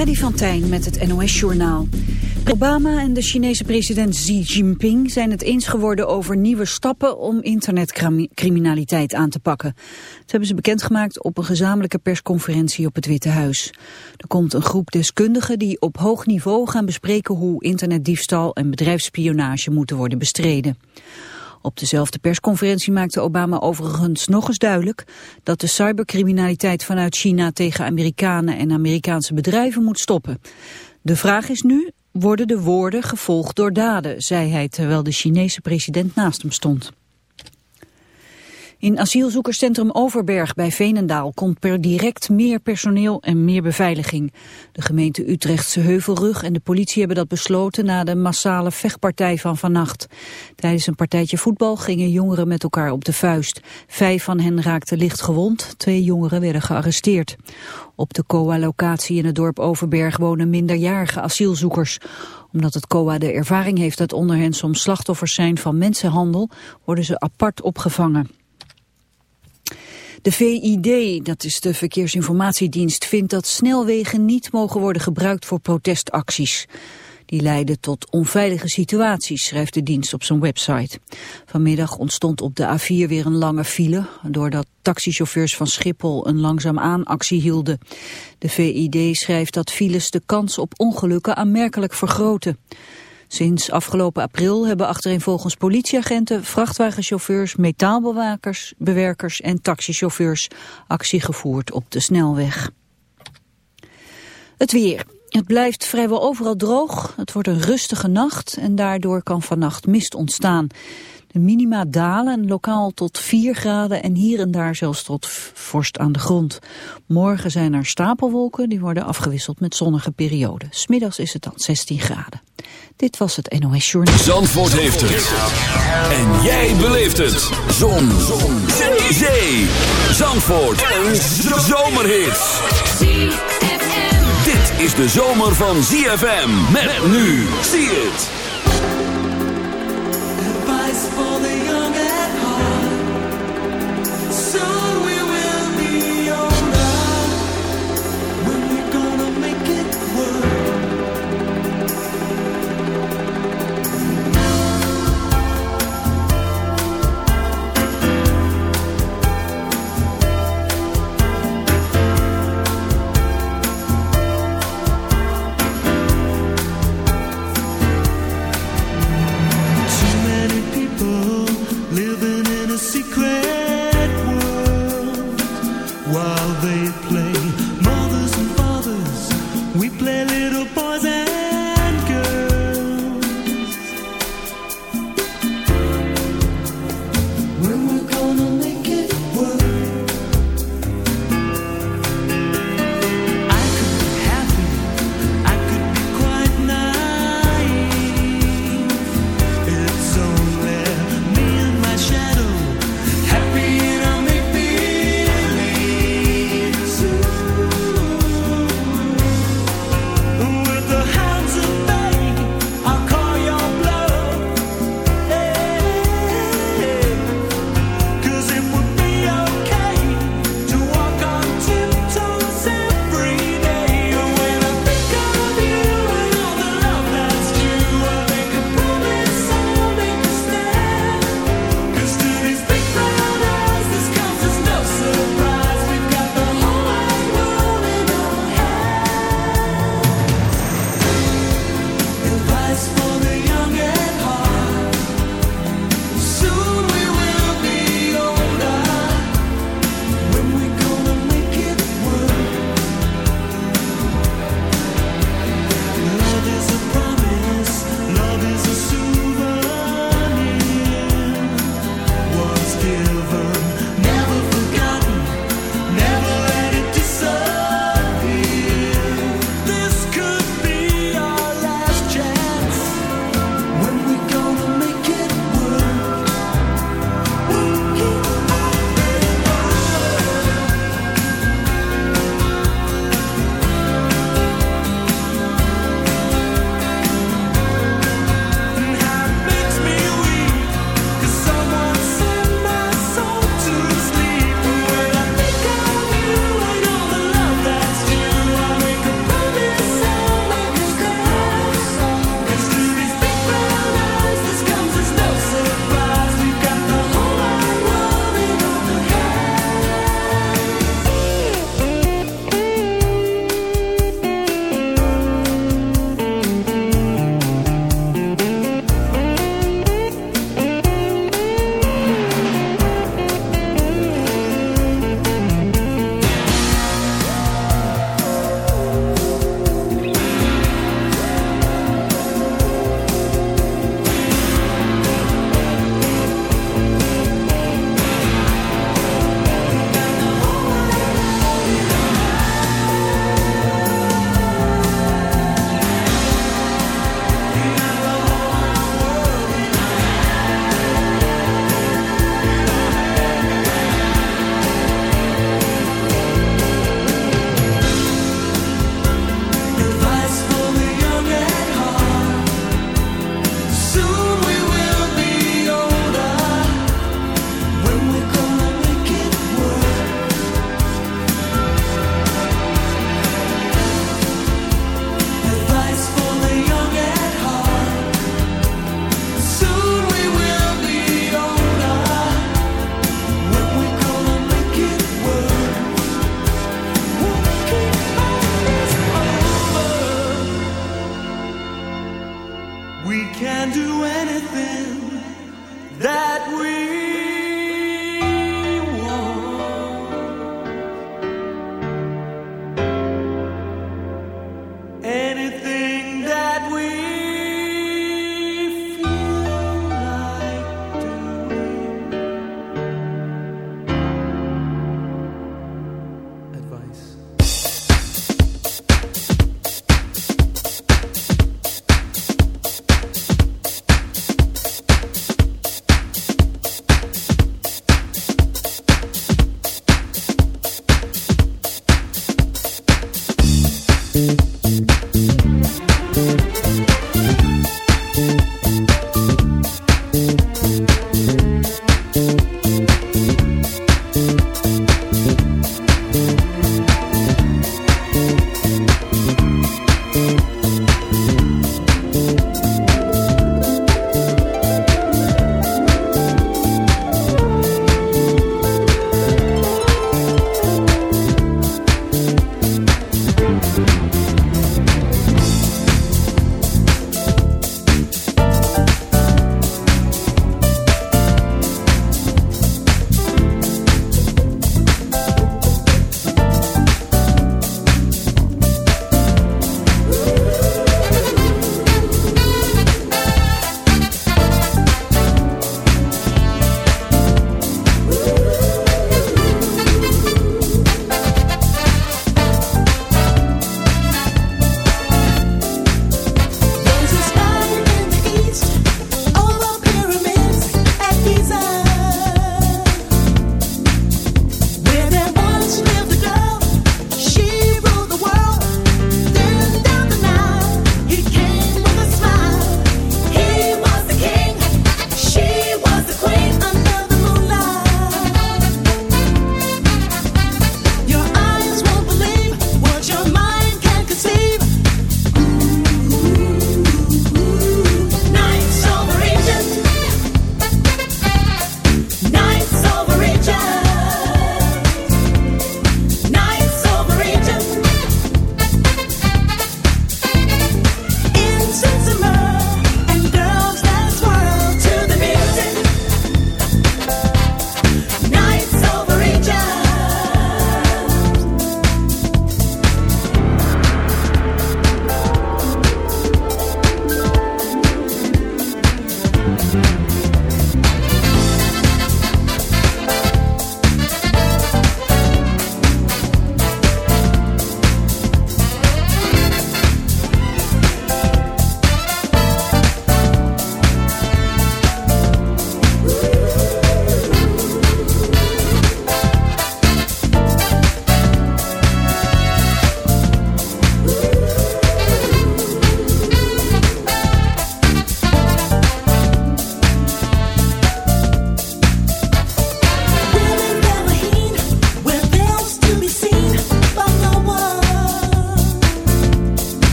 Freddy van Tijn met het NOS-journaal. Obama en de Chinese president Xi Jinping zijn het eens geworden over nieuwe stappen om internetcriminaliteit aan te pakken. Dat hebben ze bekendgemaakt op een gezamenlijke persconferentie op het Witte Huis. Er komt een groep deskundigen die op hoog niveau gaan bespreken hoe internetdiefstal en bedrijfsspionage moeten worden bestreden. Op dezelfde persconferentie maakte Obama overigens nog eens duidelijk dat de cybercriminaliteit vanuit China tegen Amerikanen en Amerikaanse bedrijven moet stoppen. De vraag is nu, worden de woorden gevolgd door daden, zei hij terwijl de Chinese president naast hem stond. In asielzoekerscentrum Overberg bij Veenendaal komt per direct meer personeel en meer beveiliging. De gemeente Utrechtse Heuvelrug en de politie hebben dat besloten na de massale vechtpartij van vannacht. Tijdens een partijtje voetbal gingen jongeren met elkaar op de vuist. Vijf van hen raakten licht gewond, twee jongeren werden gearresteerd. Op de COA-locatie in het dorp Overberg wonen minderjarige asielzoekers omdat het COA de ervaring heeft dat onder hen soms slachtoffers zijn van mensenhandel, worden ze apart opgevangen. De VID, dat is de Verkeersinformatiedienst, vindt dat snelwegen niet mogen worden gebruikt voor protestacties. Die leiden tot onveilige situaties, schrijft de dienst op zijn website. Vanmiddag ontstond op de A4 weer een lange file... doordat taxichauffeurs van Schiphol een langzaamaan actie hielden. De VID schrijft dat files de kans op ongelukken aanmerkelijk vergroten. Sinds afgelopen april hebben volgens politieagenten, vrachtwagenchauffeurs, metaalbewakers, bewerkers en taxichauffeurs actie gevoerd op de snelweg. Het weer. Het blijft vrijwel overal droog. Het wordt een rustige nacht en daardoor kan vannacht mist ontstaan. De minima dalen lokaal tot 4 graden en hier en daar zelfs tot vorst aan de grond. Morgen zijn er stapelwolken, die worden afgewisseld met zonnige perioden. Smiddags is het dan 16 graden. Dit was het NOS Journal. Zandvoort heeft het. En jij beleeft het. Zon. Zon. Zee. Zee. Zandvoort. Een zomerhit. Dit is de zomer van ZFM. Met nu. Zie het.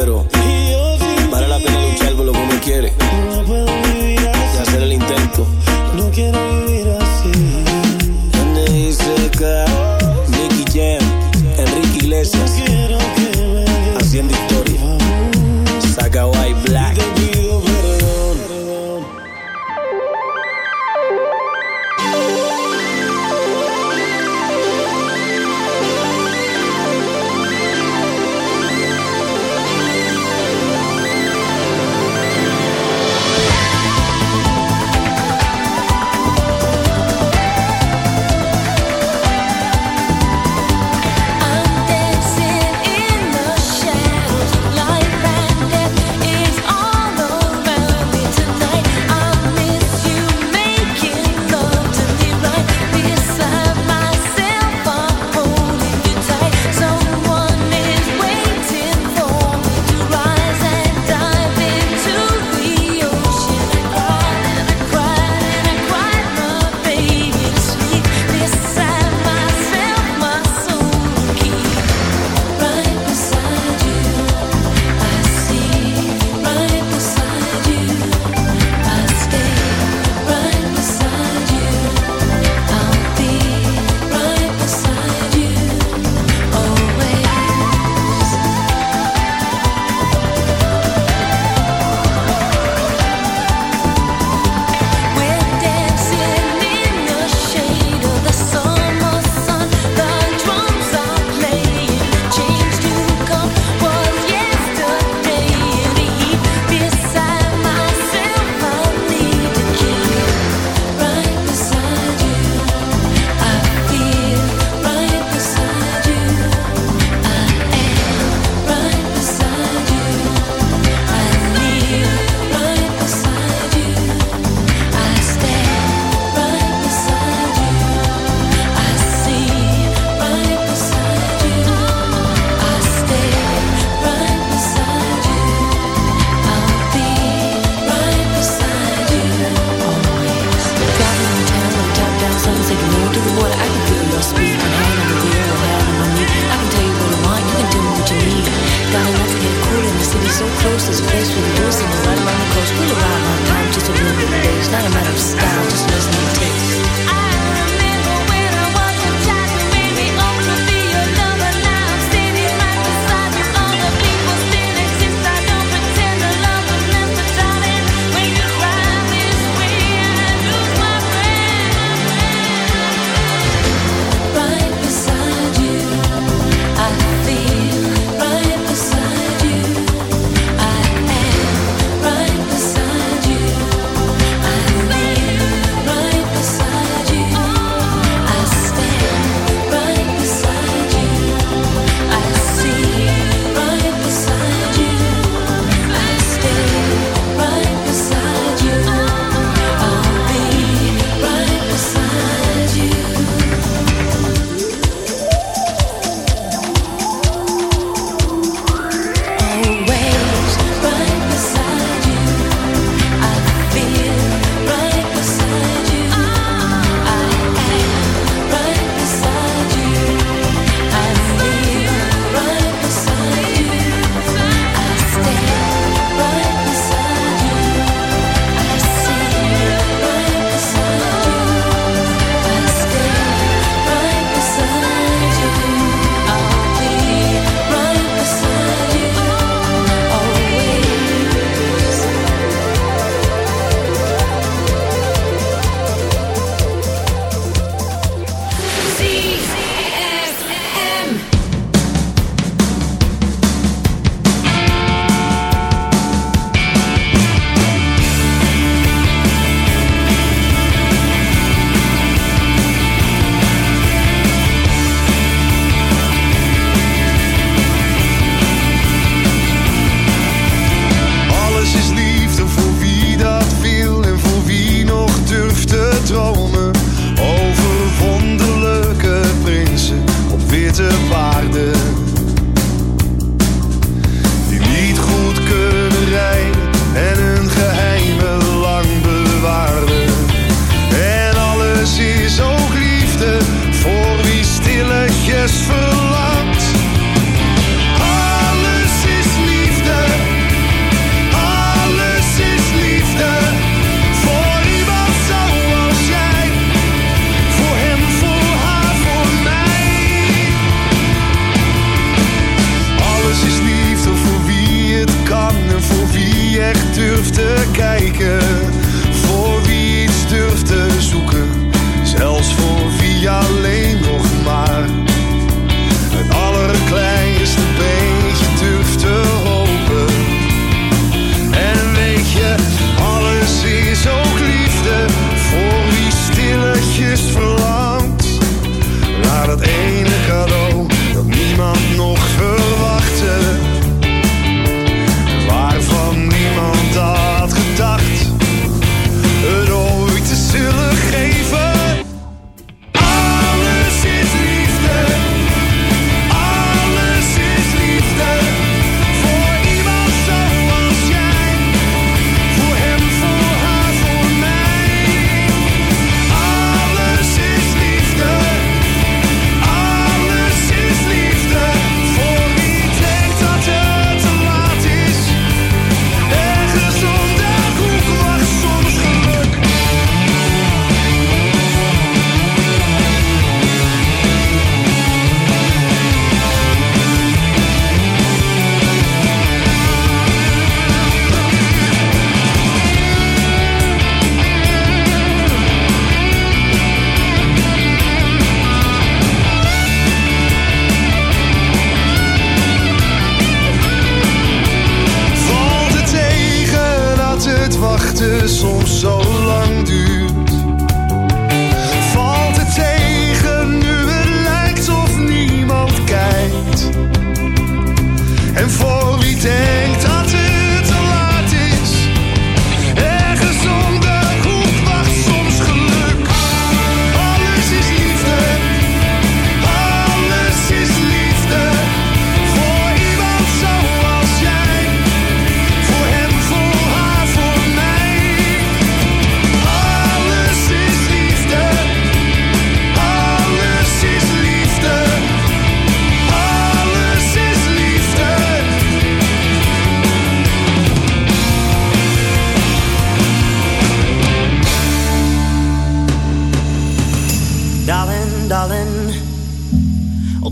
pero vale la pena luchar por lo que uno quiere.